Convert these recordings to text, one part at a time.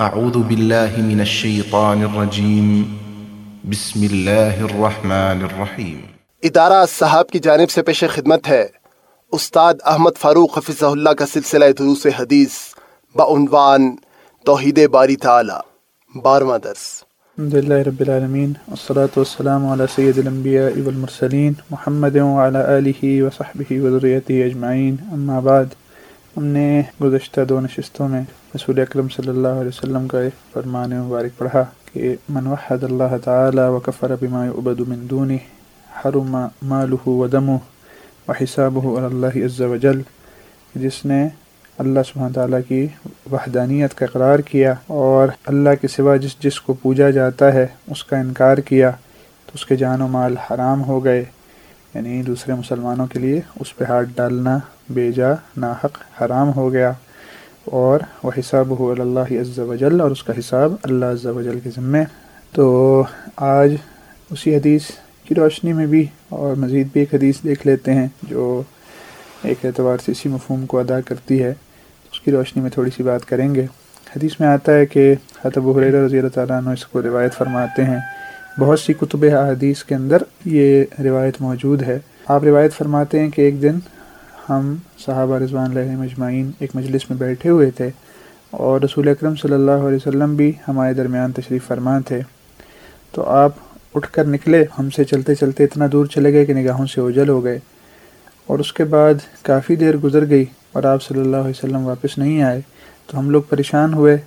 أعوذ بالله من الشيطان الرجيم. بسم الله الرحمن الرحيم. ادارہ صاحب کی جانب سے پیش خدمت ہے۔ استاد احمد فاروق حفظ اللہ کا سلسلہ دروس حدیث بعنوان توحید باری تعالی بارواں درس۔ الحمد لله رب العالمين والصلاة والسلام على سيد الأنبياء والمرسلين محمد وعلى آله وصحبه وذريته أجمعين أما بعد۔ ہم نے گزشتہ دو نشستوں میں رسول اکرم صلی اللہ علیہ وسلم کا ایک فرمان مبارک پڑھا کہ من وحد اللہ تعالی وکفر بما يعبد من دونه حرم ماله ودمه وحسابه على اللہ عز وجل جس نے اللہ سبحانہ تعالیٰ کی وحدانیت کا اقرار کیا اور اللہ کے سوا جس جس کو پوجا جاتا ہے اس کا انکار کیا تو اس کے جان و مال حرام ہو گئے۔ یعنی دوسرے مسلمانوں کے لیے اس پہ ہاتھ ڈالنا بیجا، ناحق، حرام ہو گیا۔ اور وہ حساب ہو اللہ عز و جل اور اس کا حساب اللہ عز و جل کے ذمے۔ تو آج اسی حدیث کی روشنی میں بھی اور مزید بھی ایک حدیث دیکھ لیتے ہیں جو ایک اعتبار سے اسی مفہوم کو ادا کرتی ہے۔ اس کی روشنی میں تھوڑی سی بات کریں گے۔ حدیث میں آتا ہے کہ حتب حریر رضی اللہ تعالیٰ عنہ اس کو روایت فرماتے ہیں۔ بہت سی کتب حدیث کے اندر یہ روایت موجود ہے۔ آپ روایت فرماتے ہیں کہ ایک دن ہم صحابہ رضوان علیہ مجمعین ایک مجلس میں بیٹھے ہوئے تھے اور رسول اکرم صلی اللہ علیہ وسلم بھی ہمارے درمیان تشریف فرما تھے۔ تو آپ اٹھ کر نکلے۔ ہم سے چلتے چلتے اتنا دور چلے گئے کہ نگاہوں سے اجل ہو گئے۔ اور اس کے بعد کافی دیر گزر گئی اور آپ صلی اللہ علیہ وسلم واپس نہیں آئے۔ تو ہم لوگ پریشان ہوئے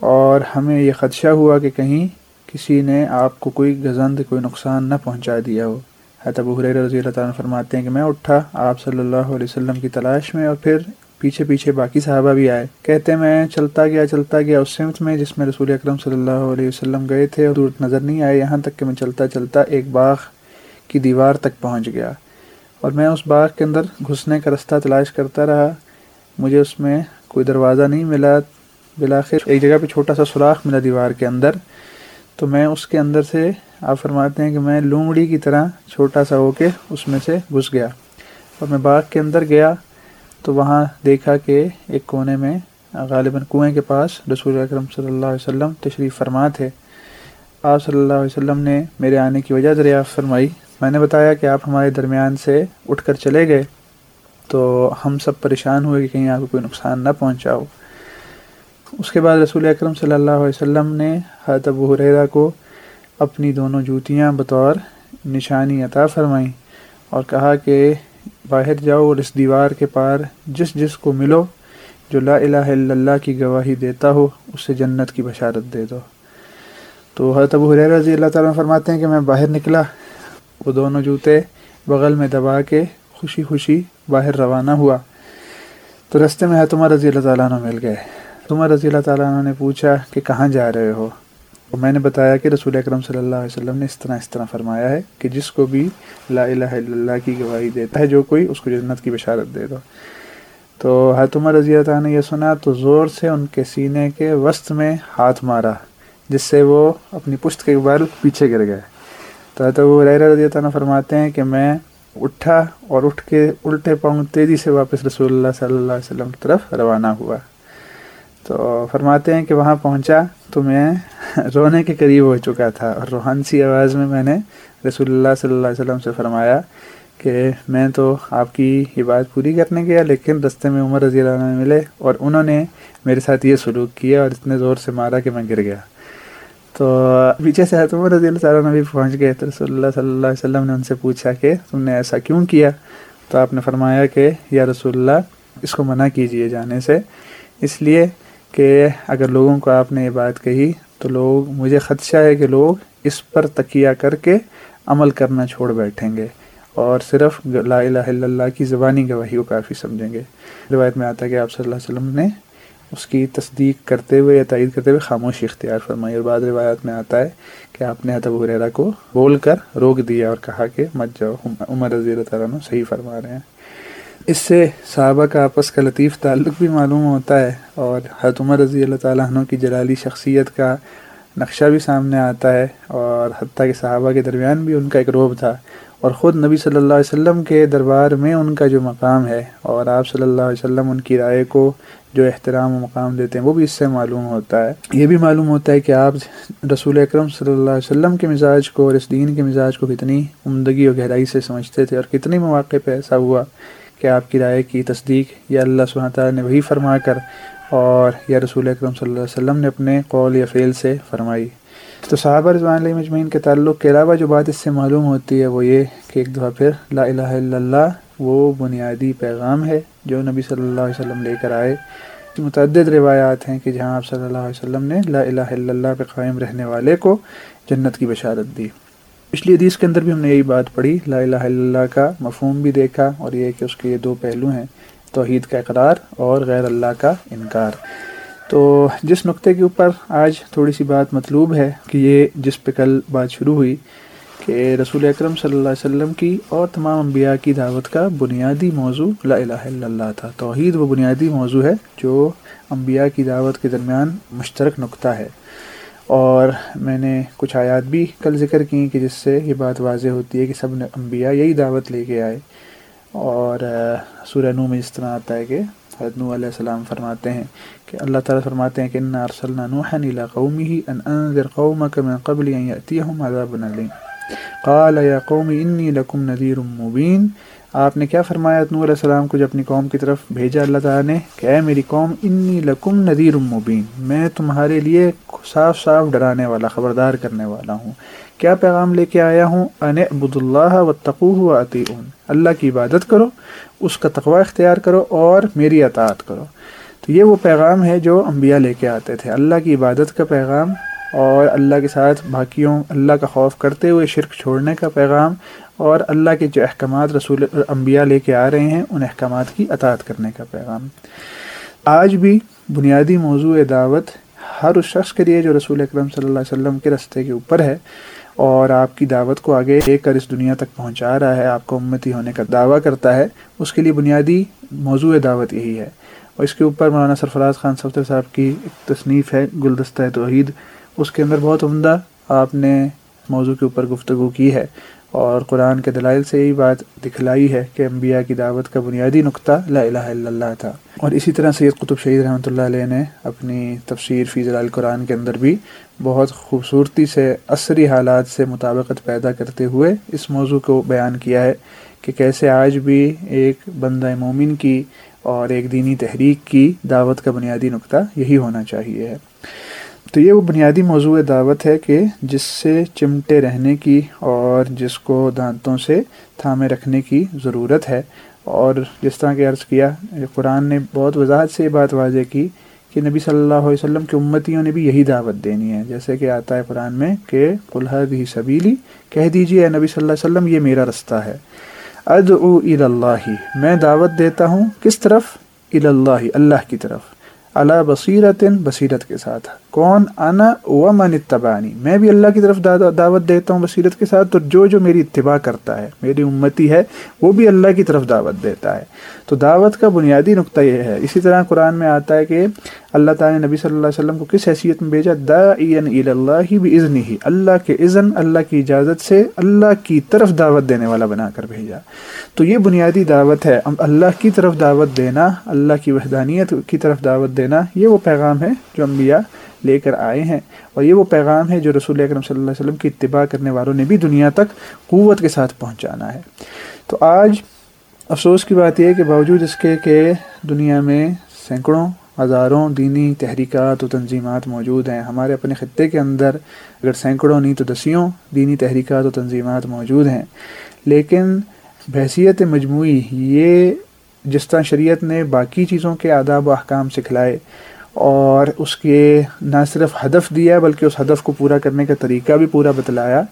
اور ہمیں یہ خدشہ ہوا کہ کہیں کسی نے آپ کو کوئی گزند، کوئی نقصان نہ پہنچا دیا ہو۔ ابو حریر رضی اللہ تعالیٰ فرماتے ہیں کہ میں اٹھا، آپ صلی اللہ علیہ وسلم کی تلاش میں اور پھر پیچھے پیچھے باقی صحابہ بھی آئے۔ کہتے میں چلتا گیا چلتا گیا اس سمت میں جس میں رسول اکرم صلی اللہ علیہ وسلم گئے تھے اور دور نظر نہیں آئے۔ یہاں تک کہ میں چلتا چلتا ایک باغ کی دیوار تک پہنچ گیا اور میں اس باغ کے اندر گھسنے کا رستہ تلاش کرتا رہا۔ مجھے اس میں کوئی دروازہ نہیں ملا۔ بلاخر ایک جگہ پہ چھوٹا سا سوراخ ملا دیوار کے اندر۔ تو میں اس کے اندر سے آپ فرماتے ہیں کہ میں لومڑی کی طرح چھوٹا سا ہو کے اس میں سے گھس گیا۔ اور میں باغ کے اندر گیا تو وہاں دیکھا کہ ایک کونے میں غالباً کنویں کے پاس رسول اکرم صلی اللہ علیہ وسلم تشریف فرما تھے۔ آپ صلی اللہ علیہ وسلم نے میرے آنے کی وجہ دریافت فرمائی۔ میں نے بتایا کہ آپ ہمارے درمیان سے اٹھ کر چلے گئے تو ہم سب پریشان ہوئے کہ کہیں آپ کو کوئی نقصان نہ پہنچاؤ اس کے بعد رسول اکرم صلی اللہ علیہ وسلم نے حضرت ابو حریرہ کو اپنی دونوں جوتیاں بطور نشانی عطا فرمائیں اور کہا کہ باہر جاؤ اور اس دیوار کے پار جس جس کو ملو، جو لا الہ الا اللہ کی گواہی دیتا ہو، اسے جنت کی بشارت دے دو۔ تو حضرت ابو حریر رضی اللہ تعالیٰ فرماتے ہیں کہ میں باہر نکلا، وہ دونوں جوتے بغل میں دبا کے خوشی خوشی باہر روانہ ہوا۔ تو رستے میں حتمہ رضی اللہ تعالیٰ عنہ مل گئے۔ تمہ رضی اللہ تعالیٰ عنہ نے پوچھا کہ کہاں جا رہے ہو؟ میں نے بتایا کہ رسول اکرم صلی اللہ علیہ وسلم نے اس طرح اس طرح فرمایا ہے کہ جس کو بھی لا الہ الا اللہ کی گواہی دیتا ہے، جو کوئی اس کو جنت کی بشارت دے دو۔ تو حتمہ رضی اللہ تعالیٰ نے یہ سنا، تو زور سے ان کے سینے کے وسط میں ہاتھ مارا، جس سے وہ اپنی پشت کے بال پیچھے گر گئے۔ تو حضرت وہ رضی اللہ تعالیٰ فرماتے ہیں کہ میں اٹھا اور اٹھ کے الٹے پاؤں تیزی سے واپس رسول اللہ صلی اللہ علیہ وسلم کی طرف روانہ ہوا۔ تو فرماتے ہیں کہ وہاں پہنچا تو میں رونے کے قریب ہو چکا تھا اور روحان سی آواز میں میں نے رسول اللہ صلی اللہ علیہ وسلم سے فرمایا کہ میں تو آپ کی یہ بات پوری کرنے گیا لیکن رستے میں عمر رضی اللہ عنہ ملے اور انہوں نے میرے ساتھ یہ سلوک کیا اور اتنے زور سے مارا کہ میں گر گیا۔ تو پیچھے سے عمر رضی اللہ تعالیٰ بھی پہنچ گئے تو رسول اللہ صلی اللہ علیہ وسلم نے ان سے پوچھا کہ تم نے ایسا کیوں کیا؟ تو آپ نے فرمایا کہ یا رسول اللہ اس کو منع کیجیے جانے سے۔ اس لیے کہ اگر لوگوں کو آپ نے یہ بات کہی تو لوگ، مجھے خدشہ ہے کہ لوگ اس پر تکیہ کر کے عمل کرنا چھوڑ بیٹھیں گے اور صرف لا الہ الا اللہ کی زبانی گواہی کو کافی سمجھیں گے۔ روایت میں آتا ہے کہ آپ صلی اللہ علیہ وسلم نے اس کی تصدیق کرتے ہوئے یا تائید کرتے ہوئے خاموشی اختیار فرمائی۔ اور بعض روایات میں آتا ہے کہ آپ نے حتب حریرہ کو بول کر روک دیا اور کہا کہ مت جاؤ، عمر رضی اللہ تعالیٰ صحیح فرما رہے ہیں۔ اس سے صحابہ کا آپس کا لطیف تعلق بھی معلوم ہوتا ہے اور حضرت عمر رضی اللہ تعالیٰ عنہ کی جلالی شخصیت کا نقشہ بھی سامنے آتا ہے اور حتیٰ کہ صحابہ کے درمیان بھی ان کا ایک روب تھا اور خود نبی صلی اللہ علیہ وسلم کے دربار میں ان کا جو مقام ہے اور آپ صلی اللہ علیہ وسلم ان کی رائے کو جو احترام و مقام دیتے ہیں وہ بھی اس سے معلوم ہوتا ہے۔ یہ بھی معلوم ہوتا ہے کہ آپ رسول اکرم صلی اللہ علیہ وسلم کے مزاج کو اور اس دین کے مزاج کو کتنی عمدگی اور گہرائی سے سمجھتے تھے اور کتنے مواقع پہ ایسا ہوا کہ آپ کی رائے کی تصدیق یا اللہ سبحانہ تعالیٰ نے وہی فرما کر اور یا رسول اکرم صلی اللہ علیہ وسلم نے اپنے قول یا فعل سے فرمائی۔ تو صحابہ رضوان علیہ مجمعین کے تعلق کے علاوہ جو بات اس سے معلوم ہوتی ہے وہ یہ کہ ایک دفعہ پھر لا الہ الا اللہ وہ بنیادی پیغام ہے جو نبی صلی اللہ علیہ وسلم لے کر آئے۔ متعدد روایات ہیں کہ جہاں آپ صلی اللہ علیہ وسلم نے لا الہ الا اللہ پہ قائم رہنے والے کو جنت کی بشارت دی۔ پچھلی حدیث کے اندر بھی ہم نے یہی بات پڑھی، لا الہ الا اللہ کا مفہوم بھی دیکھا اور یہ کہ اس کے یہ دو پہلو ہیں، توحید کا اقرار اور غیر اللہ کا انکار۔ تو جس نقطے کے اوپر آج تھوڑی سی بات مطلوب ہے کہ یہ جس پہ کل بات شروع ہوئی کہ رسول اکرم صلی اللہ علیہ وسلم کی اور تمام انبیاء کی دعوت کا بنیادی موضوع لا الہ الا اللہ تھا۔ توحید وہ بنیادی موضوع ہے جو انبیاء کی دعوت کے درمیان مشترک نقطہ ہے۔ اور میں نے کچھ آیات بھی کل ذکر کی کہ جس سے یہ بات واضح ہوتی ہے کہ سب نے انبیاء یہی دعوت لے کے آئے اور سورہ نو میں اس طرح آتا ہے کہ حضرت نو علیہ السلام فرماتے ہیں کہ اللہ تعالیٰ فرماتے ہیں کہ ان ارسلنا نوحا الى قومه ان انذر قومك من قبل ان ياتيهم عذاب اليم قال یا قوم انی لکم نذیر مبین آپ نے کیا فرمایا؟ نور علیہ السلام کو جو اپنی قوم کی طرف بھیجا، اللہ تعالیٰ نے کہ اے میری قوم، انی لکم نذیر مبین، میں تمہارے لیے صاف صاف ڈرانے والا، خبردار کرنے والا ہوں۔ کیا پیغام لے کے آیا ہوں؟ ان عبد اللہ و تقوہ و اللہ کی عبادت کرو، اس کا تقوی اختیار کرو اور میری اطاعت کرو۔ تو یہ وہ پیغام ہے جو انبیاء لے کے آتے تھے۔ اللہ کی عبادت کا پیغام اور اللہ کے ساتھ باقیوں، اللہ کا خوف کرتے ہوئے شرک چھوڑنے کا پیغام اور اللہ کے جو احکامات رسول انبیاء لے کے آ رہے ہیں، ان احکامات کی اطاعت کرنے کا پیغام۔ آج بھی بنیادی موضوع دعوت ہر اس شخص کے لیے جو رسول اکرم صلی اللہ علیہ وسلم کے رستے کے اوپر ہے اور آپ کی دعوت کو آگے لے کر اس دنیا تک پہنچا رہا ہے، آپ کو امتی ہونے کا دعویٰ کرتا ہے، اس کے لیے بنیادی موضوع دعوت یہی ہے۔ اور اس کے اوپر مولانا سرفراز خان صفدر صاحب کی ایک تصنیف ہے، گلدستہ توحید۔ اس کے اندر بہت عمدہ آپ نے موضوع کے اوپر گفتگو کی ہے۔ اور قرآن کے دلائل سے یہی بات دکھلائی ہے کہ انبیاء کی دعوت کا بنیادی نقطہ لا الہ الا اللہ تھا۔ اور اسی طرح سید قطب شہید رحمۃ اللہ علیہ نے اپنی تفسیر فی ضلع قرآن کے اندر بھی بہت خوبصورتی سے، عصری حالات سے مطابقت پیدا کرتے ہوئے اس موضوع کو بیان کیا ہے کہ کیسے آج بھی ایک بندہ مومن کی اور ایک دینی تحریک کی دعوت کا بنیادی نقطہ یہی ہونا چاہیے ہے۔ تو یہ وہ بنیادی موضوع دعوت ہے کہ جس سے چمٹے رہنے کی اور جس کو دانتوں سے تھامے رکھنے کی ضرورت ہے اور جس طرح کہ عرض کیا، قرآن نے بہت وضاحت سے یہ بات واضح کی کہ نبی صلی اللہ علیہ وسلم کی امتیوں نے بھی یہی دعوت دینی ہے۔ جیسے کہ آتا ہے قرآن میں کہ قلحد ہی سبیلی، کہہ دیجیے نبی صلی اللہ علیہ وسلم، یہ میرا رستہ ہے۔ ادعو اللہ، میں دعوت دیتا ہوں کس طرف؟ اللہ اللہ کی طرف۔ اللہ بصیرت بصیرت کے ساتھ۔ کون؟ انا و من اتبانی میں بھی اللہ کی طرف دعوت دیتا ہوں بصیرت کے ساتھ، تو جو جو میری اتباع کرتا ہے، میری امتی ہے، وہ بھی اللہ کی طرف دعوت دیتا ہے۔ تو دعوت کا بنیادی نقطہ یہ ہے۔ اسی طرح قرآن میں آتا ہے کہ اللہ تعالیٰ نے نبی صلی اللہ علیہ وسلم کو کس حیثیت میں بھیجا؟ دا اللہ بھی عزن ہی اللہ کے عزن اللہ کی اجازت سے اللہ کی طرف دعوت دینے والا بنا کر بھیجا۔ تو یہ بنیادی دعوت ہے۔ اللہ کی طرف دعوت دینا، اللہ کی وحدانیت کی طرف دعوت دینا، یہ وہ پیغام ہے جو انبیاء لے کر آئے ہیں۔ اور یہ وہ پیغام ہے جو رسول اکرم صلی اللہ علیہ وسلم کی اتباع کرنے والوں نے بھی دنیا تک قوت کے ساتھ پہنچانا ہے۔ تو آج افسوس کی بات یہ ہے کہ باوجود اس کے کہ دنیا میں سینکڑوں ہزاروں دینی تحریکات و تنظیمات موجود ہیں۔ ہمارے اپنے خطے کے اندر اگر سینکڑوں نہیں تو دسیوں دینی تحریکات و تنظیمات موجود ہیں۔ لیکن بحثیت مجموعی یہ جس طرح شریعت نے باقی چیزوں کے آداب و احکام سکھلائے اور اس کے نہ صرف ہدف دیا بلکہ اس ہدف کو پورا کرنے کا طریقہ بھی پورا بتلایا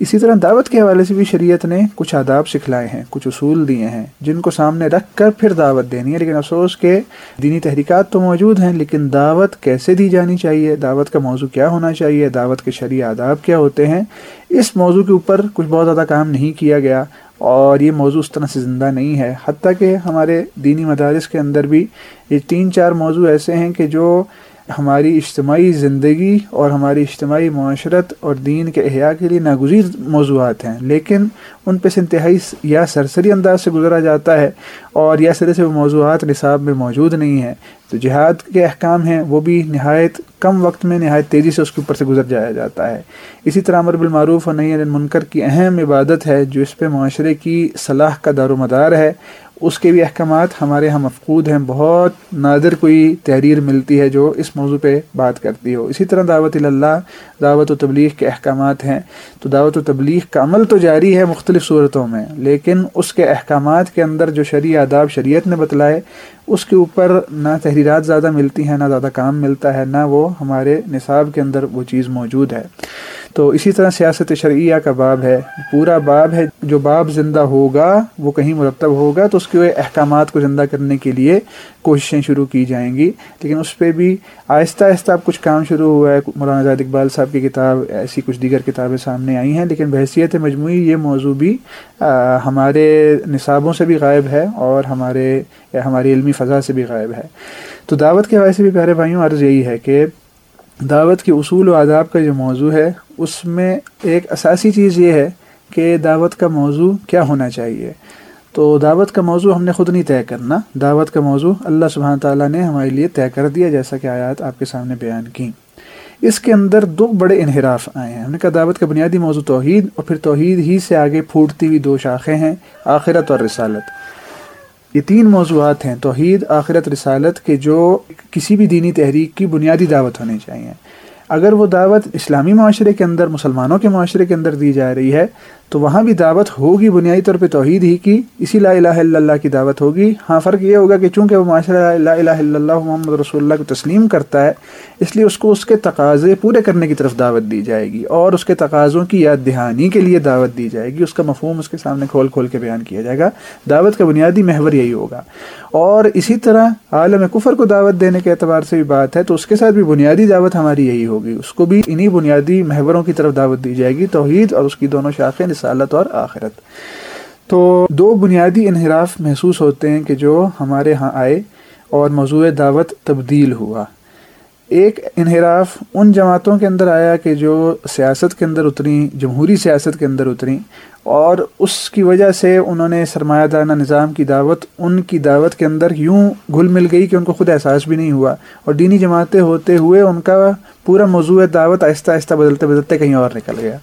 اسی طرح دعوت کے حوالے سے بھی شریعت نے کچھ آداب سکھلائے ہیں، کچھ اصول دیے ہیں، جن کو سامنے رکھ کر پھر دعوت دینی ہے۔ لیکن افسوس کہ دینی تحریکات تو موجود ہیں، لیکن دعوت کیسے دی جانی چاہیے؟ دعوت کا موضوع کیا ہونا چاہیے؟ دعوت کے شرعی آداب کیا ہوتے ہیں؟ اس موضوع کے اوپر کچھ بہت زیادہ کام نہیں کیا گیا اور یہ موضوع اس طرح سے زندہ نہیں ہے۔ حتیٰ کہ ہمارے دینی مدارس کے اندر بھی یہ تین چار موضوع ایسے ہیں کہ جو ہماری اجتماعی زندگی اور ہماری اجتماعی معاشرت اور دین کے احیاء کے لیے ناگزیر موضوعات ہیں، لیکن ان پہ سے انتہائی یا سرسری انداز سے گزرا جاتا ہے اور یا سرے سے وہ موضوعات نصاب میں موجود نہیں ہیں۔ تو جہاد کے احکام ہیں، وہ بھی نہایت کم وقت میں نہایت تیزی سے اس کے اوپر سے گزر جایا جاتا ہے۔ اسی طرح امر بالمعروف اور نئی المنکر کی اہم عبادت ہے، جو اس پہ معاشرے کی صلاح کا دار و مدار ہے۔ اس کے بھی احکامات ہمارے یہاں مفقود ہیں۔ بہت نادر کوئی تحریر ملتی ہے جو اس موضوع پہ بات کرتی ہو۔ اسی طرح دعوت اللہ دعوت و تبلیغ کے احکامات ہیں۔ تو دعوت و تبلیغ کا عمل تو جاری ہے مختلف صورتوں میں، لیکن اس کے احکامات کے اندر جو شریع آداب شریعت نے بتلائے اس کے اوپر نہ تحریرات زیادہ ملتی ہیں، نہ زیادہ کام ملتا ہے، نہ وہ ہمارے نصاب کے اندر وہ چیز موجود ہے۔ تو اسی طرح سیاست شرعیہ کا باب ہے۔ پورا باب ہے، جو باب زندہ ہوگا، وہ کہیں مرتب ہوگا، تو اس کے احکامات کو زندہ کرنے کے لیے کوششیں شروع کی جائیں گی۔ لیکن اس پہ بھی آہستہ آہستہ اب کچھ کام شروع ہوا ہے۔ مولانا زاد اقبال صاحب کی کتاب، ایسی کچھ دیگر کتابیں سامنے آئی ہیں، لیکن بحثیت مجموعی یہ موضوع بھی ہمارے نصابوں سے بھی غائب ہے اور ہمارے ہماری علمی فضا سے بھی غائب ہے۔ تو دعوت کے حوالے سے بھی پیارے بھائیوں، عرض یہی ہے کہ دعوت کے اصول و آداب کا جو موضوع ہے، اس میں ایک اساسی چیز یہ ہے کہ دعوت کا موضوع کیا ہونا چاہیے۔ تو دعوت کا موضوع ہم نے خود نہیں طے کرنا۔ دعوت کا موضوع اللہ سبحانہ تعالیٰ نے ہمارے لیے طے کر دیا، جیسا کہ آیات آپ کے سامنے بیان کی۔ اس کے اندر دو بڑے انحراف آئے ہیں۔ ہم نے کہا دعوت کا بنیادی موضوع توحید اور پھر توحید ہی سے آگے پھوٹتی ہوئی دو شاخیں ہیں، آخرت اور رسالت۔ یہ تین موضوعات ہیں، توحید، آخرت، رسالت کے جو کسی بھی دینی تحریک کی بنیادی دعوت ہونی چاہیے اگر وہ دعوت اسلامی معاشرے کے اندر، مسلمانوں کے معاشرے کے اندر دی جا رہی ہے تو وہاں بھی دعوت ہوگی بنیادی طور پہ توحید ہی کی، اسی لا الہ الا اللہ کی دعوت ہوگی۔ ہاں فرق یہ ہوگا کہ چونکہ وہ معاشرہ لا الہ الا اللہ محمد رسول اللہ کو تسلیم کرتا ہے، اس لیے اس کو اس کے تقاضے پورے کرنے کی طرف دعوت دی جائے گی اور اس کے تقاضوں کی یاد دہانی کے لیے دعوت دی جائے گی۔ اس کا مفہوم اس کے سامنے کھول کھول کے بیان کیا جائے گا۔ دعوت کا بنیادی محور یہی ہوگا۔ اور اسی طرح عالم کفر کو دعوت دینے کے اعتبار سے بھی بات ہے، تو اس کے ساتھ بھی بنیادی دعوت ہماری یہی ہوگی۔ اس کو بھی انہی بنیادی محوروں کی طرف دعوت دی جائے گی، توحید اور اس کی دونوں شاخیں رسالت اور آخرت۔ تو دو بنیادی انحراف محسوس ہوتے ہیں کہ جو ہمارے ہاں آئے اور موضوع دعوت تبدیل ہوا۔ ایک انحراف ان جماعتوں کے اندر آیا کہ جو سیاست کے اندر اتریں جمہوری سیاست کے اندر اتریں اور اس کی وجہ سے انہوں نے سرمایہ دارانہ نظام کی دعوت، ان کی دعوت کے اندر یوں گھل مل گئی کہ ان کو خود احساس بھی نہیں ہوا اور دینی جماعتیں ہوتے ہوئے ان کا پورا موضوع دعوت آہستہ آہستہ بدلتے بدلتے کہیں اور نکل گیا۔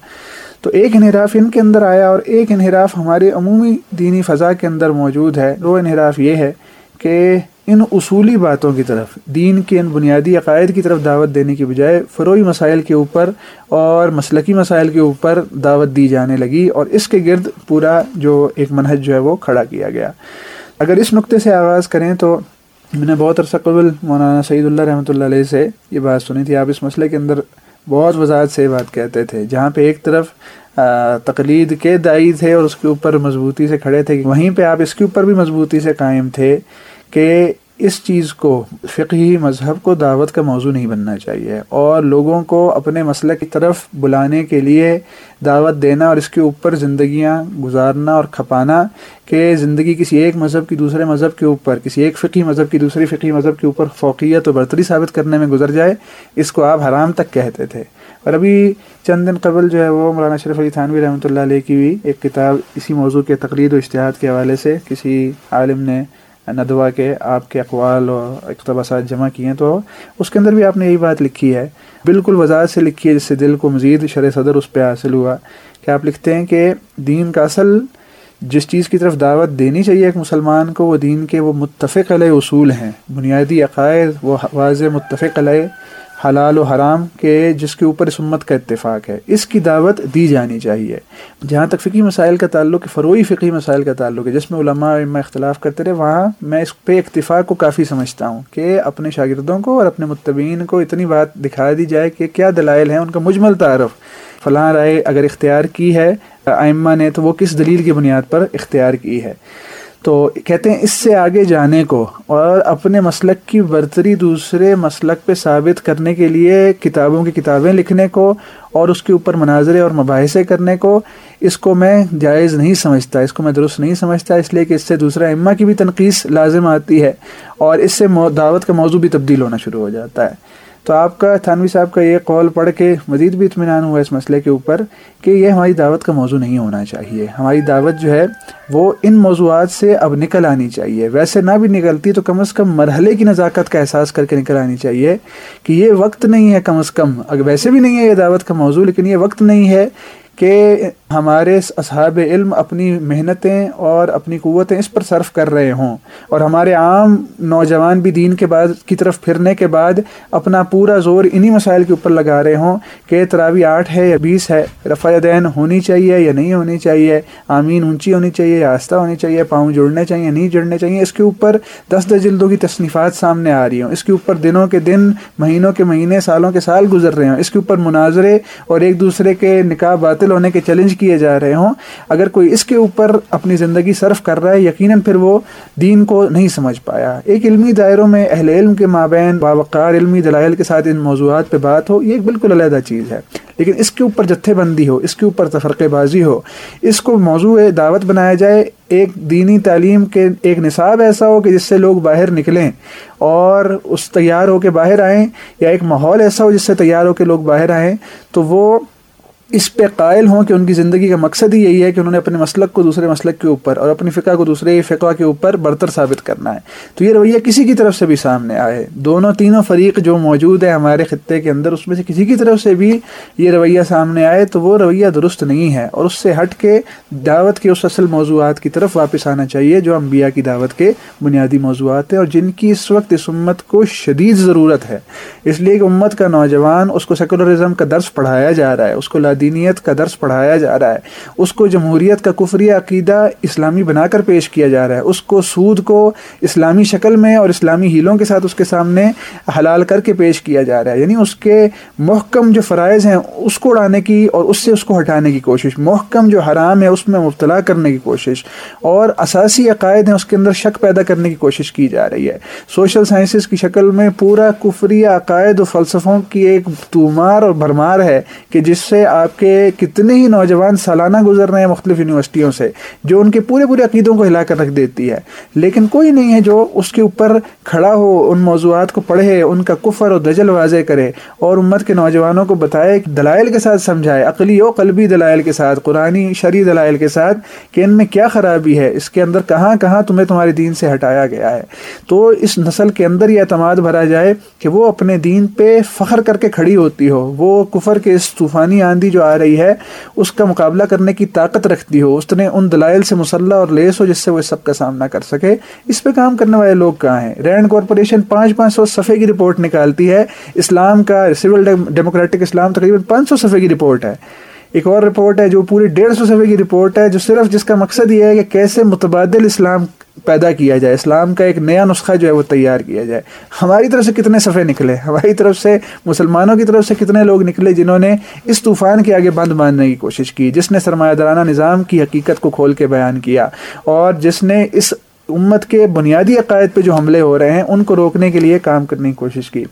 تو ایک انحراف ان کے اندر آیا اور ایک انحراف ہمارے عمومی دینی فضا کے اندر موجود ہے۔ وہ انحراف یہ ہے کہ ان اصولی باتوں کی طرف، دین کے ان بنیادی عقائد کی طرف دعوت دینے کی بجائے فروئی مسائل کے اوپر اور مسلقی مسائل کے اوپر دعوت دی جانے لگی اور اس کے گرد پورا جو ایک منہج جو ہے وہ کھڑا کیا گیا۔ اگر اس نقطے سے آغاز کریں تو میں نے بہت عرصہ قبل مولانا سعید اللہ رحمۃ اللہ علیہ سے یہ بات سنی تھی۔ آپ اس مسئلے کے اندر بہت وضاحت سے بات کہتے تھے۔ جہاں پہ ایک طرف تقلید کے دائی تھے اور اس کے اوپر مضبوطی سے کھڑے تھے، وہیں پہ آپ اس کے اوپر بھی مضبوطی سے قائم تھے کہ اس چیز کو، فقہی مذہب کو دعوت کا موضوع نہیں بننا چاہیے اور لوگوں کو اپنے مسئلہ کی طرف بلانے کے لیے دعوت دینا اور اس کے اوپر زندگیاں گزارنا اور کھپانا کہ زندگی کسی ایک مذہب کی دوسرے مذہب کے اوپر، کسی ایک فقی مذہب کی دوسری فقی مذہب کے اوپر فوقیت و برتری ثابت کرنے میں گزر جائے، اس کو آپ حرام تک کہتے تھے۔ اور ابھی چند دن قبل جو ہے وہ مولانا شرف علی تھانوی رحمۃ اللہ علیہ کی بھی ایک کتاب اسی موضوع کے تقریر و اشتہاد کے حوالے سے کسی عالم نے ندوا کے آپ کے اقوال اور اقتباسات جمع کیے ہیں، تو اس کے اندر بھی آپ نے یہی بات لکھی ہے۔ بالکل وضاحت سے لکھی ہے، جس سے دل کو مزید شرح صدر اس پہ حاصل ہوا کہ آپ لکھتے ہیں کہ دین کا اصل جس چیز کی طرف دعوت دینی چاہیے ایک مسلمان کو، وہ دین کے وہ متفق علیہ اصول ہیں۔ بنیادی عقائد، وہ واضح متفق علیہ حلال و حرام کے جس کے اوپر اس امت کا اتفاق ہے، اس کی دعوت دی جانی چاہیے۔ جہاں تک فقی مسائل کا تعلق فروئی فقی مسائل کا تعلق ہے، جس میں علماء علماء اختلاف کرتے رہے، وہاں میں اس پہ اتفاق کو کافی سمجھتا ہوں کہ اپنے شاگردوں کو اور اپنے متبین کو اتنی بات دکھا دی جائے کہ کیا دلائل ہیں ان کا مجمل تعارف۔ فلاں رائے اگر اختیار کی ہے، ائمہ نے تو وہ کس دلیل کی بنیاد پر اختیار کی ہے؟ تو کہتے ہیں اس سے آگے جانے کو اور اپنے مسلک کی برتری دوسرے مسلک پہ ثابت کرنے کے لیے کتابوں کی کتابیں لکھنے کو اور اس کے اوپر مناظرے اور مباحثے کرنے کو، اس کو میں جائز نہیں سمجھتا، اس کو میں درست نہیں سمجھتا، اس لیے کہ اس سے دوسرا اما کی بھی تنقید لازم آتی ہے اور اس سے دعوت کا موضوع بھی تبدیل ہونا شروع ہو جاتا ہے۔ تو آپ کا تھانوی صاحب کا یہ قول پڑھ کے مزید بھی اطمینان ہوا اس مسئلے کے اوپر کہ یہ ہماری دعوت کا موضوع نہیں ہونا چاہیے۔ ہماری دعوت جو ہے وہ ان موضوعات سے اب نکل آنی چاہیے۔ ویسے نہ بھی نکلتی تو کم از کم مرحلے کی نزاکت کا احساس کر کے نکل آنی چاہیے کہ یہ وقت نہیں ہے کم از کم۔ اگر ویسے بھی نہیں ہے یہ دعوت کا موضوع، لیکن یہ وقت نہیں ہے کہ ہمارے اصحاب علم اپنی محنتیں اور اپنی قوتیں اس پر صرف کر رہے ہوں اور ہمارے عام نوجوان بھی دین کے بعد کی طرف پھرنے کے بعد اپنا پورا زور انہی مسائل کے اوپر لگا رہے ہوں کہ تراوی آٹھ ہے یا بیس ہے، رفع دین ہونی چاہیے یا نہیں ہونی چاہیے، آمین اونچی ہونی چاہیے یا آستہ ہونی چاہیے، پاؤں جڑنے چاہیے نہیں جڑنے چاہیے، اس کے اوپر دس دس جلدوں کی تصنیفات سامنے آ رہی ہوں۔ اس کے اوپر دنوں کے دن، مہینوں کے مہینے، سالوں کے سال گزر رہے ہوں۔ اس کے اوپر مناظرے اور ایک دوسرے کے نکاح باطل ہونے کے چیلنج کیے جا رہے ہوں۔ اگر کوئی اس کے اوپر اپنی زندگی صرف کر رہا ہے، یقیناً پھر وہ دین کو نہیں سمجھ پایا۔ ایک علمی دائروں میں اہل علم کے مابین باوقار علمی دلائل کے ساتھ ان موضوعات پہ بات ہو، یہ ایک بالکل علیحدہ چیز ہے۔ لیکن اس کے اوپر جتھے بندی ہو، اس کے اوپر تفرقے بازی ہو، اس کو موضوع دعوت بنایا جائے۔ ایک دینی تعلیم کے ایک نصاب ایسا ہو کہ جس سے لوگ باہر نکلیں اور اس تیار ہو کے باہر آئیں، یا ایک ماحول ایسا ہو جس سے تیار ہو کے لوگ باہر آئیں، تو وہ اس پہ قائل ہوں کہ ان کی زندگی کا مقصد ہی یہی ہے کہ انہوں نے اپنے مسلک کو دوسرے مسلک کے اوپر اور اپنی فقہ کو دوسرے فقہ کے اوپر برتر ثابت کرنا ہے۔ تو یہ رویہ کسی کی طرف سے بھی سامنے آئے۔ دونوں تینوں فریق جو موجود ہیں ہمارے خطے کے اندر، اس میں سے کسی کی طرف سے بھی یہ رویہ سامنے آئے تو وہ رویہ درست نہیں ہے اور اس سے ہٹ کے دعوت کے اس اصل موضوعات کی طرف واپس آنا چاہیے جو انبیاء کی دعوت کے بنیادی موضوعات ہیں اور جن کی اس وقت اس امت کو شدید ضرورت ہے۔ اس لیے کہ امت کا نوجوان، اس کو سیکولرزم کا درس پڑھایا جا رہا ہے، اس کو دینیت کا درس پڑھایا جا رہا ہے۔ اس کو جمہوریت کا کفری عقیدہ اسلامی بنا کر پیش کیا جا رہا ہے۔ اس کو سود کو اسلامی شکل میں اور اسلامی ہیلوں کے ساتھ اس کے سامنے حلال کر کے پیش کیا جا رہا ہے۔ یعنی اس کے محکم جو فرائض ہیں، اس کو اڑانے کی اور اس سے اس کو ہٹانے کی کوشش، محکم جو حرام ہے، اس میں مبتلا کرنے کی کوشش اور اساسی عقائد ہیں، اس کے اندر شک پیدا کرنے کی کوشش کی جا رہی ہے۔ سوشل سائنسز کی شکل میں پورا کفری عقائد و فلسفوں کی ایک تومار اور بھرمار ہے کہ جس سے آپ آپ کے کتنے ہی نوجوان سالانہ گزر رہے ہیں مختلف یونیورسٹیوں سے، جو ان کے پورے پورے عقیدوں کو ہلا کر رکھ دیتی ہے۔ لیکن کوئی نہیں ہے جو اس کے اوپر کھڑا ہو، ان موضوعات کو پڑھے، ان کا کفر اور دجل واضح کرے اور امت کے نوجوانوں کو بتائے دلائل کے ساتھ سمجھائے، عقلی و قلبی دلائل کے ساتھ، قرآنی شرعی دلائل کے ساتھ کہ ان میں کیا خرابی ہے، اس کے اندر کہاں کہاں تمہیں تمہارے دین سے ہٹایا گیا ہے۔ تو اس نسل کے اندر یہ اعتماد بھرا جائے کہ وہ اپنے دین پہ فخر کر کے کھڑی ہوتی ہو، وہ کفر کے اس طوفانی آندھی جو آ رہی ہے، اس کا مقابلہ کرنے کی طاقت رکھتی ہو، اس نے ان دلائل سے مسلح اور لیس ہو جس سے وہ اس سب کا سامنا کر سکے۔ اس پہ کام کرنے والے لوگ کہاں ہیں؟ رینڈ کارپوریشن پانچ پانچ سو صفحے کی رپورٹ نکالتی ہے۔ اسلام کا، سول ڈیموکریٹک اسلام تقریباً پانچ سو صفحے کی رپورٹ ہے۔ ایک اور رپورٹ ہے جو پوری ڈیڑھ سو صفحے کی رپورٹ ہے، جو صرف جس کا مقصد یہ ہے کہ کیسے متبادل اسلام پیدا کیا جائے، اسلام کا ایک نیا نسخہ جو ہے وہ تیار کیا جائے۔ ہماری طرف سے کتنے صفحے نکلے؟ ہماری طرف سے، مسلمانوں کی طرف سے کتنے لوگ نکلے جنہوں نے اس طوفان کے آگے بند باندھنے کی کوشش کی، جس نے سرمایہ دارانہ نظام کی حقیقت کو کھول کے بیان کیا، اور جس نے اس امت کے بنیادی عقائد پہ جو حملے ہو رہے ہیں، ان کو روکنے کے لیے کام کرنے کی کوشش کی۔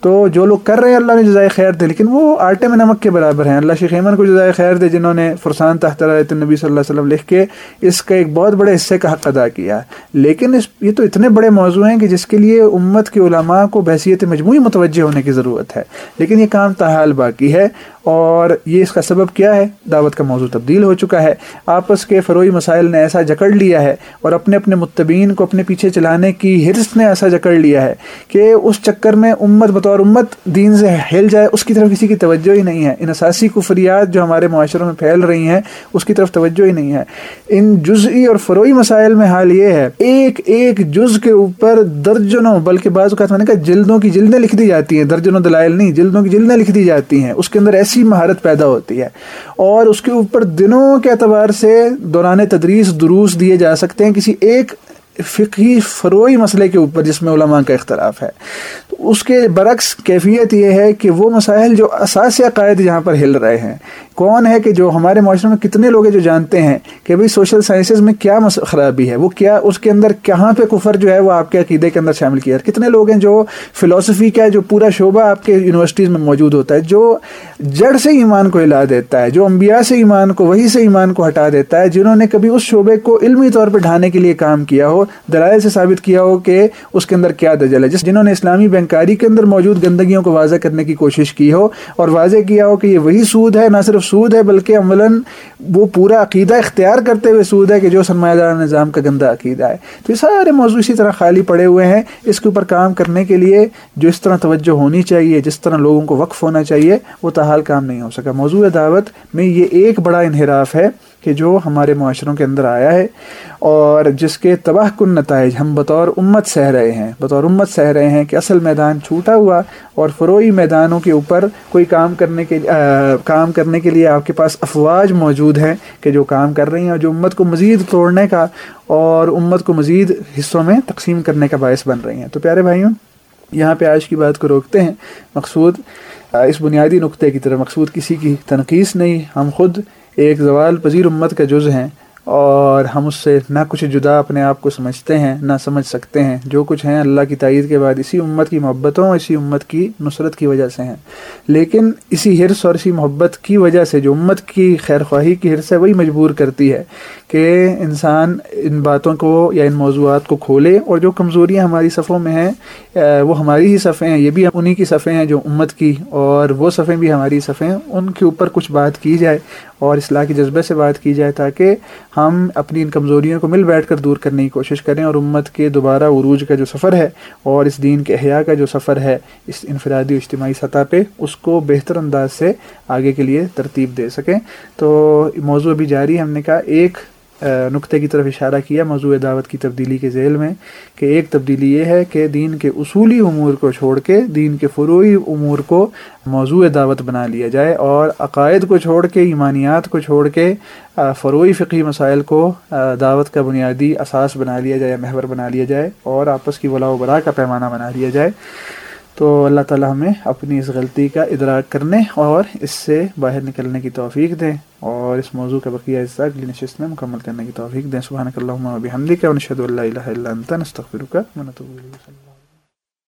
تو جو لوگ کر رہے ہیں، اللہ نے جزائے خیر دے، لیکن وہ آٹے میں نمک کے برابر ہیں۔ اللہ شیخ ایمن کو جزائے خیر دے، جنہوں نے فرسان تحت نبی صلی اللہ علیہ وسلم لکھ کے اس کا ایک بہت بڑے حصے کا حق ادا کیا۔ لیکن اس، یہ تو اتنے بڑے موضوع ہیں کہ جس کے لیے امت کے علماء کو بحثیت مجموعی متوجہ ہونے کی ضرورت ہے۔ لیکن یہ کام تاحال باقی ہے اور یہ اس کا سبب کیا ہے؟ دعوت کا موضوع تبدیل ہو چکا ہے۔ آپس کے فروئی مسائل نے ایسا جکڑ لیا ہے اور اپنے اپنے متبین کو اپنے پیچھے چلانے کی حرص نے ایسا جکڑ لیا ہے کہ اس چکر میں امت بطور امت دین سے ہل جائے، اس کی طرف کسی کی توجہ ہی نہیں ہے۔ ان اساسی کفریات جو ہمارے معاشروں میں پھیل رہی ہیں، اس کی طرف توجہ ہی نہیں ہے۔ ان جزئی اور فروئی مسائل میں حال یہ ہے، ایک ایک جز کے اوپر درجنوں، بلکہ بعض اوقات میں نے کہا جلدوں کی جلدیں لکھ دی جاتی ہیں، درجنوں دلائل نہیں، جلدوں کی جلدیں لکھ دی جاتی ہیں۔ اس کے اندر ایسی مہارت پیدا ہوتی ہے۔ اور اس کے اوپر دنوں کے اعتبار سے دوران تدریس دروس دیے جا سکتے ہیں۔ کسی ایک فقہی فروئی مسئلے کے اوپر جس میں علماء کا اختلاف ہے۔ اس کے برعکس کیفیت یہ ہے کہ وہ مسائل جو اساس عقائد یہاں پر ہل رہے ہیں، کون ہے کہ جو ہمارے معاشرے میں کتنے لوگ ہیں جو جانتے ہیں کہ بھائی سوشل سائنسز میں کیا خرابی ہے، وہ کیا اس کے اندر کہاں پہ کفر جو ہے وہ آپ کے عقیدے کے اندر شامل کیا کتنے لوگ ہیں جو فلاسفی کا جو پورا شعبہ آپ کے یونیورسٹیز میں موجود ہوتا ہے، جو جڑ سے ایمان کو ہلا دیتا ہے، جو انبیاء سے ایمان کو وہی سے ایمان کو ہٹا دیتا ہے، جنہوں نے کبھی اس شعبے کو علمی طور پہ ڈھانے کے لیے کام کیا ہو، دلائل سے ثابت کیا ہو کہ اس کے اندر کیا دجل ہے، جس جنہوں نے اسلامی بینک نرنکاری کے اندر موجود گندگیوں کو واضح کرنے کی کوشش کی ہو اور واضح کیا ہو کہ یہ وہی سود ہے، نہ صرف سود ہے بلکہ عملاً وہ پورا عقیدہ اختیار کرتے ہوئے سود ہے کہ جو سرمایہ دار نظام کا گندہ عقیدہ ہے۔ تو یہ سارے موضوع اسی طرح خالی پڑے ہوئے ہیں۔ اس کے اوپر کام کرنے کے لیے جو اس طرح توجہ ہونی چاہیے، جس طرح لوگوں کو وقف ہونا چاہیے، وہ تاحال کام نہیں ہو سکا۔ موضوع دعوت میں یہ ایک بڑا انحراف ہے۔ کہ جو ہمارے معاشروں کے اندر آیا ہے اور جس کے تباہ کن نتائج ہم بطور امت سہ رہے ہیں، بطور امت سہ رہے ہیں کہ اصل میدان چھوٹا ہوا اور فروئی میدانوں کے اوپر کوئی کام کرنے کے کام کرنے کے لیے آپ کے پاس افواج موجود ہیں کہ جو کام کر رہی ہیں اور جو امت کو مزید توڑنے کا اور امت کو مزید حصوں میں تقسیم کرنے کا باعث بن رہی ہیں۔ تو پیارے بھائیوں، یہاں پہ آج کی بات کو روکتے ہیں۔ مقصود اس بنیادی نقطے کی طرح مقصود کسی کی تنقید نہیں، ہم خود ایک زوال پذیر امت کا جز ہیں اور ہم اس سے نہ کچھ جدا اپنے آپ کو سمجھتے ہیں، نہ سمجھ سکتے ہیں۔ جو کچھ ہیں اللہ کی تائید کے بعد اسی امت کی محبتوں، اسی امت کی نصرت کی وجہ سے ہیں۔ لیکن اسی حرص اور اسی محبت کی وجہ سے جو امت کی خیر خواہی کی حرص ہے، وہی مجبور کرتی ہے کہ انسان ان باتوں کو یا ان موضوعات کو کھولے اور جو کمزوریاں ہماری صفوں میں ہیں وہ ہماری ہی صفحے ہیں۔ یہ بھی انہیں کی صفحے ہیں جو امت کی اور وہ صفحے بھی ہماری صفحے ہیں۔ ان کے اوپر کچھ بات کی جائے اور اصلاح کے جذبے سے بات کی جائے تاکہ ہم اپنی ان کمزوریوں کو مل بیٹھ کر دور کرنے کی کوشش کریں اور امت کے دوبارہ عروج کا جو سفر ہے اور اس دین کے احیاء کا جو سفر ہے اس انفرادی و اجتماعی سطح پہ اس کو بہتر انداز سے آگے کے لیے ترتیب دے سکیں۔ تو موضوع بھی جاری ہم نے کہا ایک نقطے کی طرف اشارہ کیا موضوع دعوت کی تبدیلی کے ذیل میں کہ ایک تبدیلی یہ ہے کہ دین کے اصولی امور کو چھوڑ کے دین کے فروئی امور کو موضوع دعوت بنا لیا جائے اور عقائد کو چھوڑ کے، ایمانیات کو چھوڑ کے فروئی فقی مسائل کو دعوت کا بنیادی اساس بنا لیا جائے، محور بنا لیا جائے اور آپس کی ولا و برا کا پیمانہ بنا لیا جائے۔ تو اللہ تعالیٰ ہمیں اپنی اس غلطی کا ادراک کرنے اور اس سے باہر نکلنے کی توفیق دیں اور اس موضوع کا بقیہ حصہ اگلی نشست میں مکمل کرنے کی توفیق دیں سبحانک اللہم و بحمدک و نشہد اللہ الہ الا انت، نستغفرک و نتوب الیک۔